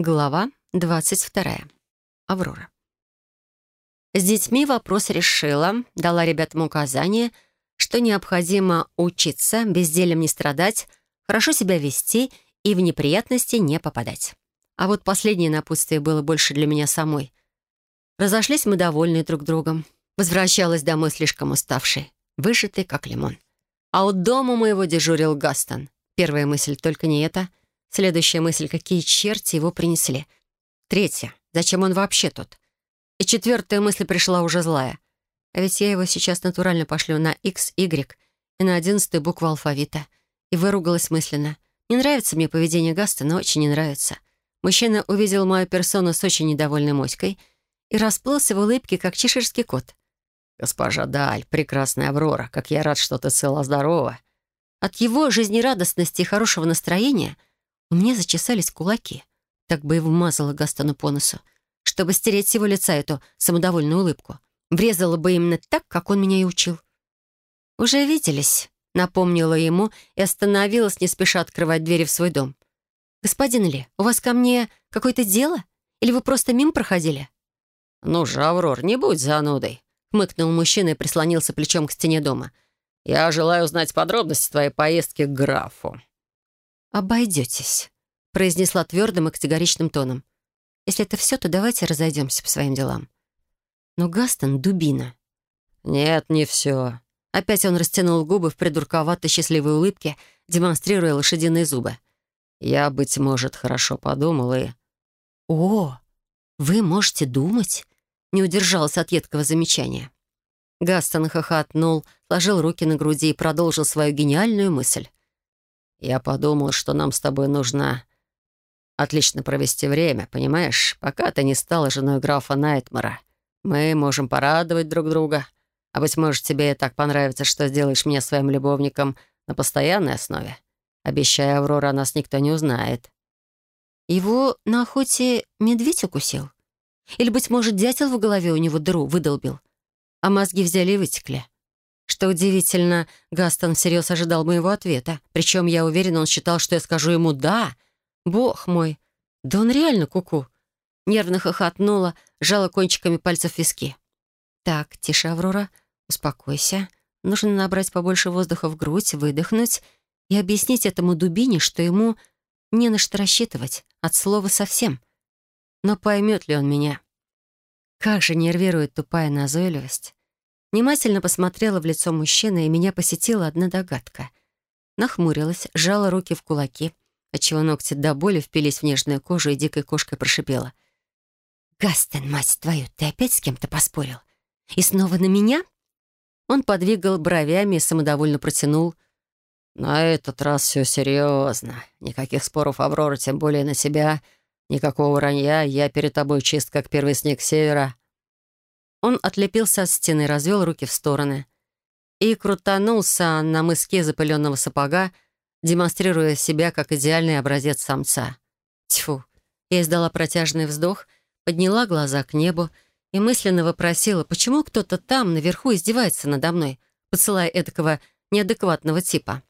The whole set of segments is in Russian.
Глава 22. Аврора. С детьми вопрос решила, дала ребятам указание, что необходимо учиться, бездельем не страдать, хорошо себя вести и в неприятности не попадать. А вот последнее напутствие было больше для меня самой. Разошлись мы довольны друг другом. Возвращалась домой слишком уставшей, выжатый как лимон. А у дома моего дежурил Гастон. Первая мысль только не это — Следующая мысль, какие черти его принесли. Третья, зачем он вообще тут? И четвертая мысль пришла уже злая. А ведь я его сейчас натурально пошлю на X, Y и на одиннадцатую букву алфавита. И выругалась мысленно. Не нравится мне поведение Гаста, но очень не нравится. Мужчина увидел мою персону с очень недовольной моськой и расплылся в улыбке, как чеширский кот. «Госпожа Даль, прекрасная Аврора, как я рад, что ты цела-здорова». От его жизнерадостности и хорошего настроения — у меня зачесались кулаки. Так бы и вмазала Гастону по носу, чтобы стереть с его лица эту самодовольную улыбку. Врезала бы именно так, как он меня и учил. «Уже виделись», — напомнила ему и остановилась, не спеша открывать двери в свой дом. «Господин Ли, у вас ко мне какое-то дело? Или вы просто мимо проходили?» «Ну же, Аврор, не будь занудой», — хмыкнул мужчина и прислонился плечом к стене дома. «Я желаю узнать подробности твоей поездки к графу». «Обойдетесь», — произнесла твердым и категоричным тоном. «Если это все, то давайте разойдемся по своим делам». Но Гастон — дубина. «Нет, не все». Опять он растянул губы в придурковатой счастливой улыбке, демонстрируя лошадиные зубы. «Я, быть может, хорошо подумал и...» «О, вы можете думать?» Не удержался от едкого замечания. Гастон хохотнул, сложил руки на груди и продолжил свою гениальную мысль. Я подумал, что нам с тобой нужно отлично провести время, понимаешь? Пока ты не стала женой графа Найтмара. Мы можем порадовать друг друга. А быть может, тебе и так понравится, что сделаешь меня своим любовником на постоянной основе. Обещаю, Аврора, нас никто не узнает». «Его на охоте медведь укусил? Или, быть может, дятел в голове у него дыру выдолбил, а мозги взяли и вытекли?» Что удивительно, Гастон всерьез ожидал моего ответа. Причем, я уверен, он считал, что я скажу ему «да». Бог мой, да он реально куку. -ку. Нервно хохотнула, жала кончиками пальцев виски. «Так, тише, Аврора, успокойся. Нужно набрать побольше воздуха в грудь, выдохнуть и объяснить этому дубине, что ему не на что рассчитывать, от слова совсем. Но поймет ли он меня? Как же нервирует тупая назойливость. Внимательно посмотрела в лицо мужчины, и меня посетила одна догадка. Нахмурилась, сжала руки в кулаки, отчего ногти до боли впились в нежную кожу и дикой кошкой прошипела. «Гастен, мать твою, ты опять с кем-то поспорил? И снова на меня?» Он подвигал бровями и самодовольно протянул. «На этот раз все серьезно. Никаких споров, Аврора, тем более на себя. Никакого вранья. Я перед тобой чист, как первый снег севера. Он отлепился от стены, развел руки в стороны и крутанулся на мыске запыленного сапога, демонстрируя себя как идеальный образец самца. Тьфу! Я издала протяжный вздох, подняла глаза к небу и мысленно вопросила, почему кто-то там, наверху, издевается надо мной, посылая эдакого неадекватного типа.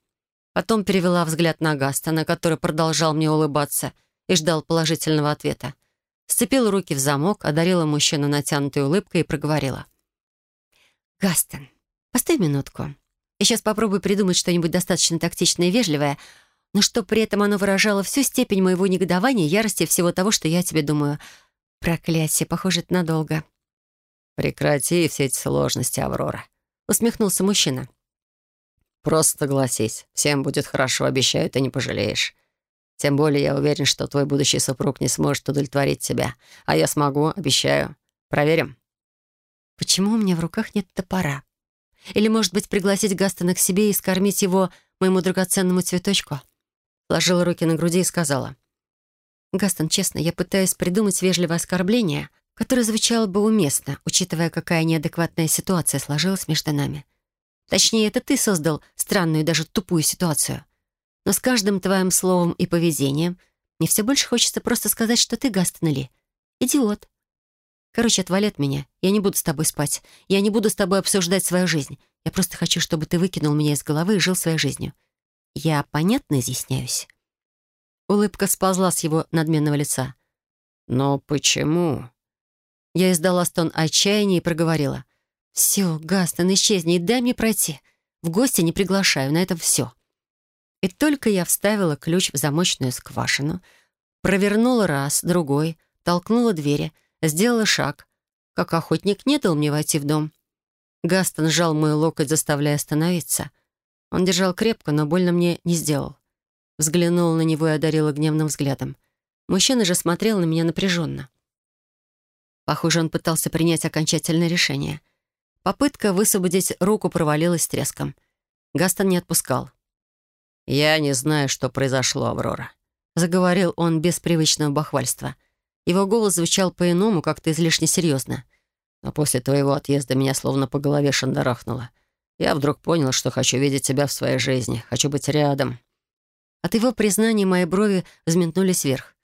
Потом перевела взгляд на Гастона, который продолжал мне улыбаться и ждал положительного ответа сцепила руки в замок, одарила мужчину натянутой улыбкой и проговорила. «Гастон, постой минутку. Я сейчас попробую придумать что-нибудь достаточно тактичное и вежливое, но что при этом оно выражало всю степень моего негодования и ярости всего того, что я тебе думаю. Проклятие, похоже, это надолго». «Прекрати все эти сложности, Аврора», — усмехнулся мужчина. «Просто согласись, всем будет хорошо, обещаю, ты не пожалеешь. Тем более я уверен, что твой будущий супруг не сможет удовлетворить тебя. А я смогу, обещаю. Проверим». «Почему у меня в руках нет топора? Или, может быть, пригласить Гастона к себе и скормить его моему драгоценному цветочку?» Ложила руки на груди и сказала. «Гастон, честно, я пытаюсь придумать вежливое оскорбление, которое звучало бы уместно, учитывая, какая неадекватная ситуация сложилась между нами. Точнее, это ты создал странную даже тупую ситуацию. Но с каждым твоим словом и поведением мне все больше хочется просто сказать, что ты, Гастон Ли, идиот. Короче, отвали от меня. Я не буду с тобой спать. Я не буду с тобой обсуждать свою жизнь. Я просто хочу, чтобы ты выкинул меня из головы и жил своей жизнью. Я понятно изъясняюсь?» Улыбка сползла с его надменного лица. «Но почему?» Я издала стон отчаяния и проговорила. «Все, Гастон, исчезни и дай мне пройти. В гости не приглашаю, на этом все». И только я вставила ключ в замочную скважину, провернула раз, другой, толкнула двери, сделала шаг, как охотник не дал мне войти в дом. Гастон сжал мой локоть, заставляя остановиться. Он держал крепко, но больно мне не сделал. Взглянула на него и одарила гневным взглядом. Мужчина же смотрел на меня напряженно. Похоже, он пытался принять окончательное решение. Попытка высвободить руку провалилась с треском. Гастон не отпускал. «Я не знаю, что произошло, Аврора», — заговорил он без привычного бахвальства. Его голос звучал по-иному, как-то излишне серьезно. «Но после твоего отъезда меня словно по голове шандарахнуло. Я вдруг понял, что хочу видеть тебя в своей жизни, хочу быть рядом». От его признания мои брови взметнулись вверх.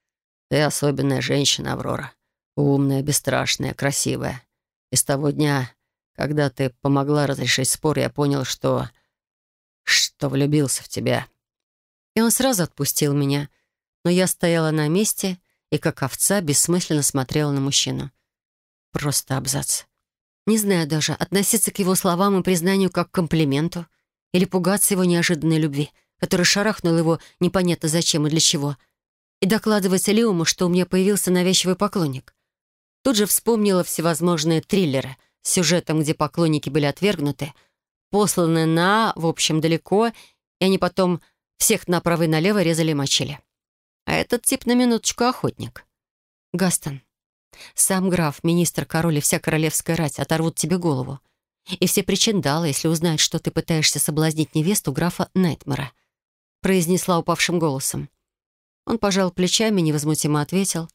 «Ты особенная женщина, Аврора. Умная, бесстрашная, красивая. И с того дня, когда ты помогла разрешить спор, я понял, что... что влюбился в тебя. И он сразу отпустил меня. Но я стояла на месте и, как овца, бессмысленно смотрела на мужчину. Просто абзац. Не знаю даже, относиться к его словам и признанию как к комплименту или пугаться его неожиданной любви, которая шарахнула его непонятно зачем и для чего, и докладывать Леому, что у меня появился навязчивый поклонник. Тут же вспомнила всевозможные триллеры с сюжетом, где поклонники были отвергнуты, посланы на, в общем, далеко, и они потом всех направо и налево резали и мочили. А этот тип на минуточку охотник. Гастон, сам граф, министр, король и вся королевская рать оторвут тебе голову. И все причиндалы, если узнают, что ты пытаешься соблазнить невесту графа Найтмара», произнесла упавшим голосом. Он пожал плечами, невозмутимо ответил.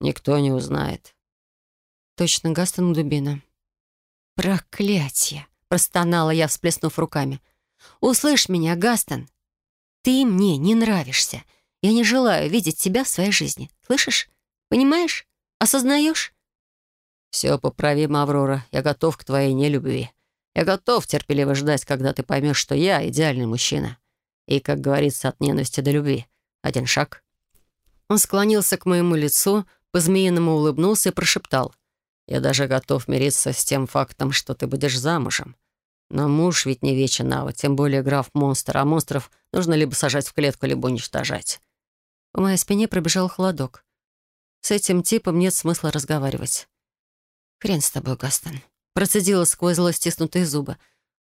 «Никто не узнает». Точно, Гастон Дубина. «Проклятье!» — простонала я, всплеснув руками. «Услышь меня, Гастон! Ты мне не нравишься. Я не желаю видеть тебя в своей жизни. Слышишь? Понимаешь? Осознаешь?» «Все поправимо, Аврора. Я готов к твоей нелюбви. Я готов терпеливо ждать, когда ты поймешь, что я идеальный мужчина. И, как говорится, от ненависти до любви. Один шаг». Он склонился к моему лицу, по-змеиному улыбнулся и прошептал. «Я даже готов мириться с тем фактом, что ты будешь замужем. Но муж ведь не вечен, а вот тем более граф-монстр, а монстров нужно либо сажать в клетку, либо уничтожать». У моей спине пробежал холодок. С этим типом нет смысла разговаривать. «Хрен с тобой, Гастон». Процедила сквозь зло стиснутые зубы,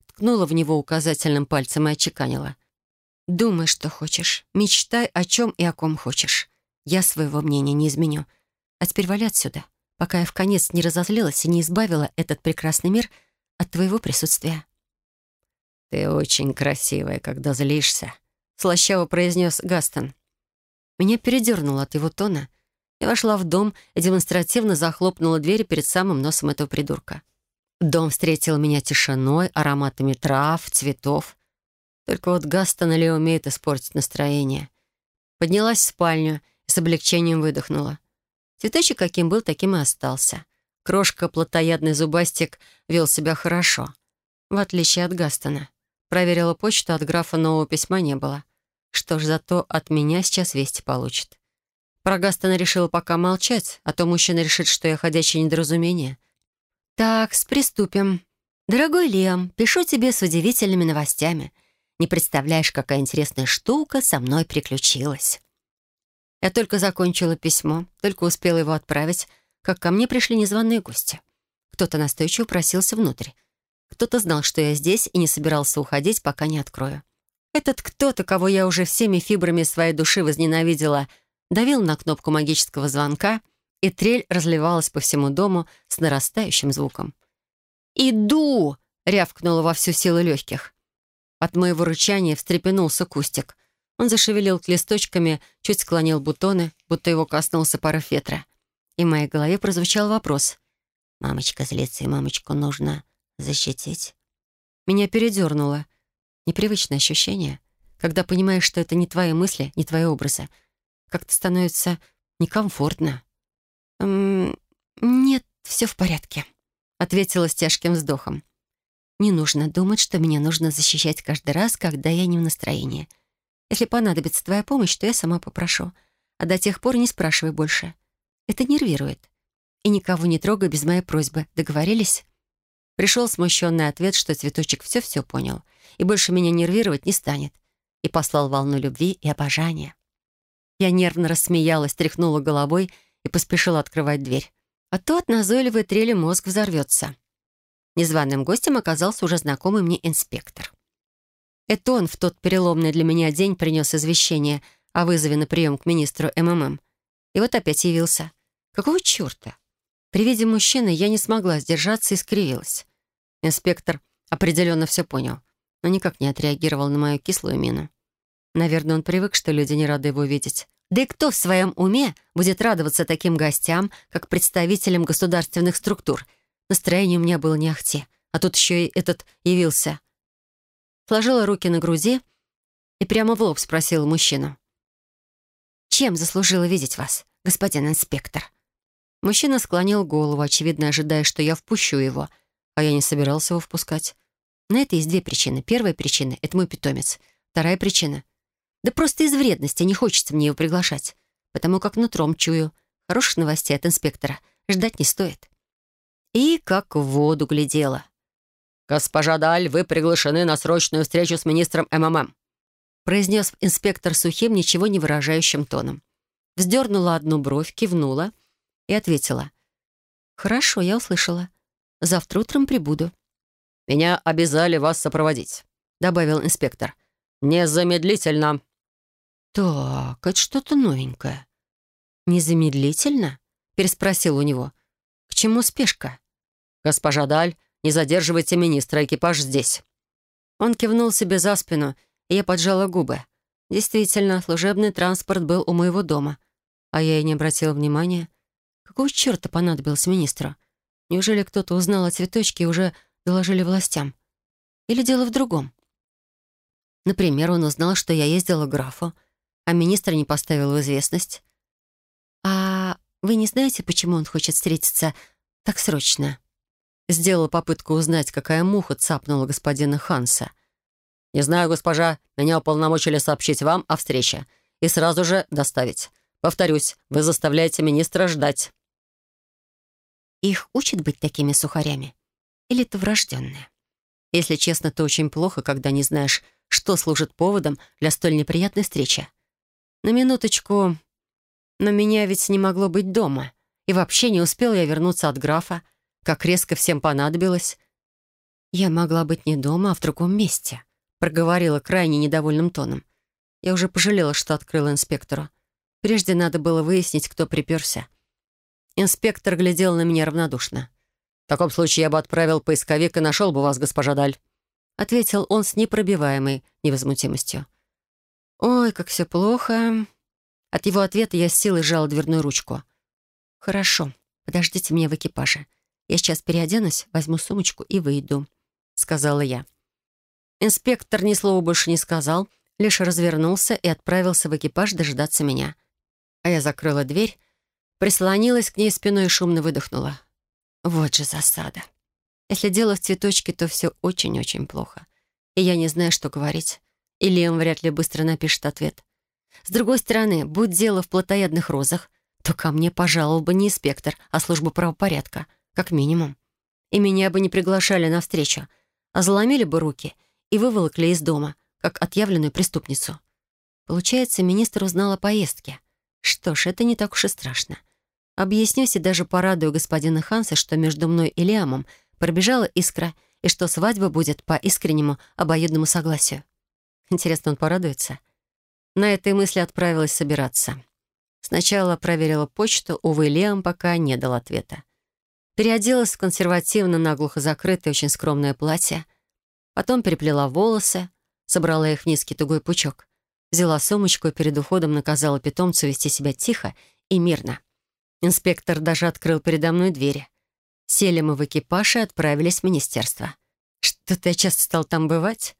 ткнула в него указательным пальцем и отчеканила. «Думай, что хочешь. Мечтай о чем и о ком хочешь. Я своего мнения не изменю. А теперь вали отсюда, пока я в конец не разозлилась и не избавила этот прекрасный мир от твоего присутствия». «Ты очень красивая, когда злишься», — слащаво произнес Гастон. Меня передернуло от его тона — я вошла в дом и демонстративно захлопнула двери перед самым носом этого придурка. Дом встретил меня тишиной, ароматами трав, цветов. Только вот Гастон ли умеет испортить настроение. Поднялась в спальню и с облегчением выдохнула. Цветочек каким был, таким и остался. Крошка, плотоядный зубастик, вел себя хорошо. В отличие от Гастона. Проверила почту, от графа нового письма не было. Что ж, зато от меня сейчас вести получит. Про Гастона решила пока молчать, а то мужчина решит, что я ходячее недоразумение. Так, приступим. Дорогой Лиам, пишу тебе с удивительными новостями. Не представляешь, какая интересная штука со мной приключилась. Я только закончила письмо, только успела его отправить, как ко мне пришли незваные гости. Кто-то настойчиво просился внутрь. Кто-то знал, что я здесь, и не собирался уходить, пока не открою. Этот кто-то, кого я уже всеми фибрами своей души возненавидела — давил на кнопку магического звонка, и трель разливалась по всему дому с нарастающим звуком. «Иду!» — рявкнула во всю силу легких. От моего рычания встрепенулся кустик. Он зашевелил листочками, чуть склонил бутоны, будто его коснулся порыв ветра. И в моей голове прозвучал вопрос. «Мамочка злится, и мамочку нужно защитить». Меня передернуло. Непривычное ощущение, когда понимаешь, что это не твои мысли, не твои образы, как-то становится некомфортно. «Эм, «Нет, все в порядке», — ответила с тяжким вздохом. «Не нужно думать, что меня нужно защищать каждый раз, когда я не в настроении. Если понадобится твоя помощь, то я сама попрошу. А до тех пор не спрашивай больше. Это нервирует. И никого не трогай без моей просьбы. Договорились?» Пришел смущенный ответ, что цветочек все-все понял и больше меня нервировать не станет. И послал волну любви и обожания. Я нервно рассмеялась, тряхнула головой и поспешила открывать дверь. А то от назойливой трели мозг взорвется. Незваным гостем оказался уже знакомый мне инспектор. Это он в тот переломный для меня день принес извещение о вызове на прием к министру МММ. И вот опять явился. Какого черта? При виде мужчины я не смогла сдержаться и скривилась. Инспектор определенно все понял, но никак не отреагировал на мою кислую мину. Наверное, он привык, что люди не рады его видеть. Да и кто в своем уме будет радоваться таким гостям, как представителям государственных структур? Настроение у меня было не ахти, а тут еще и этот явился. Сложила руки на груди и прямо в лоб спросила мужчину. «Чем заслужила видеть вас, господин инспектор?» Мужчина склонил голову, очевидно ожидая, что я впущу его — а я не собирался его впускать. На это есть две причины. Первая причина — это мой питомец. Вторая причина — да просто из вредности не хочется мне его приглашать, потому как нутром чую. Хороших новостей от инспектора ждать не стоит. И как в воду глядела. «Госпожа Даль, вы приглашены на срочную встречу с министром МММ», произнес инспектор сухим, ничего не выражающим тоном. Вздернула одну бровь, кивнула и ответила. «Хорошо, я услышала. Завтра утром прибуду». «Меня обязали вас сопроводить», — добавил инспектор. «Незамедлительно». «Так, это что-то новенькое». «Незамедлительно?» — переспросил у него. «К чему спешка?» «Госпожа Даль, не задерживайте министра, экипаж здесь». Он кивнул себе за спину, и я поджала губы. Действительно, служебный транспорт был у моего дома, а я и не обратила внимания. Какого черта понадобилось министру? Неужели кто-то узнал о цветочке и уже доложили властям? Или дело в другом? Например, он узнал, что я ездила к графу, а министра не поставил в известность. «А вы не знаете, почему он хочет встретиться так срочно?» Сделала попытку узнать, какая муха цапнула господина Ханса. «Не знаю, госпожа, меня уполномочили сообщить вам о встрече и сразу же доставить. Повторюсь, вы заставляете министра ждать». Их учат быть такими сухарями? Или это врожденное? Если честно, то очень плохо, когда не знаешь, что служит поводом для столь неприятной встречи. На минуточку, но меня ведь не могло быть дома. И вообще не успел я вернуться от графа, как резко всем понадобилось. Я могла быть не дома, а в другом месте, проговорила крайне недовольным тоном. Я уже пожалела, что открыла инспектору. Прежде надо было выяснить, кто приперся. Инспектор глядел на меня равнодушно. «В таком случае я бы отправил поисковик и нашел бы вас, госпожа Даль», ответил он с непробиваемой невозмутимостью. «Ой, как все плохо». От его ответа я с силой сжала дверную ручку. «Хорошо, подождите меня в экипаже. Я сейчас переоденусь, возьму сумочку и выйду», — сказала я. Инспектор ни слова больше не сказал, лишь развернулся и отправился в экипаж дожидаться меня. А я закрыла дверь Прислонилась к ней спиной и шумно выдохнула. Вот же засада. Если дело в цветочке, то все очень-очень плохо. И я не знаю, что говорить. И Лем вряд ли быстро напишет ответ. С другой стороны, будь дело в плотоядных розах, то ко мне пожаловал бы не инспектор, а служба правопорядка, как минимум. И меня бы не приглашали на встречу, а заломили бы руки и выволокли из дома, как отъявленную преступницу. Получается, министр узнал о поездке. Что ж, это не так уж и страшно. Объяснюсь и даже порадую господина Ханса, что между мной и Лиамом пробежала искра, и что свадьба будет по искреннему обоюдному согласию. Интересно, он порадуется? На этой мысли отправилась собираться. Сначала проверила почту, увы, Лиам пока не дал ответа. Переоделась в консервативно, наглухо закрытое, очень скромное платье. Потом переплела волосы, собрала их в низкий тугой пучок. Взяла сумочку и перед уходом наказала питомцу вести себя тихо и мирно. Инспектор даже открыл передо мной двери. Сели мы в экипаж и отправились в министерство. Что-то я часто стал там бывать.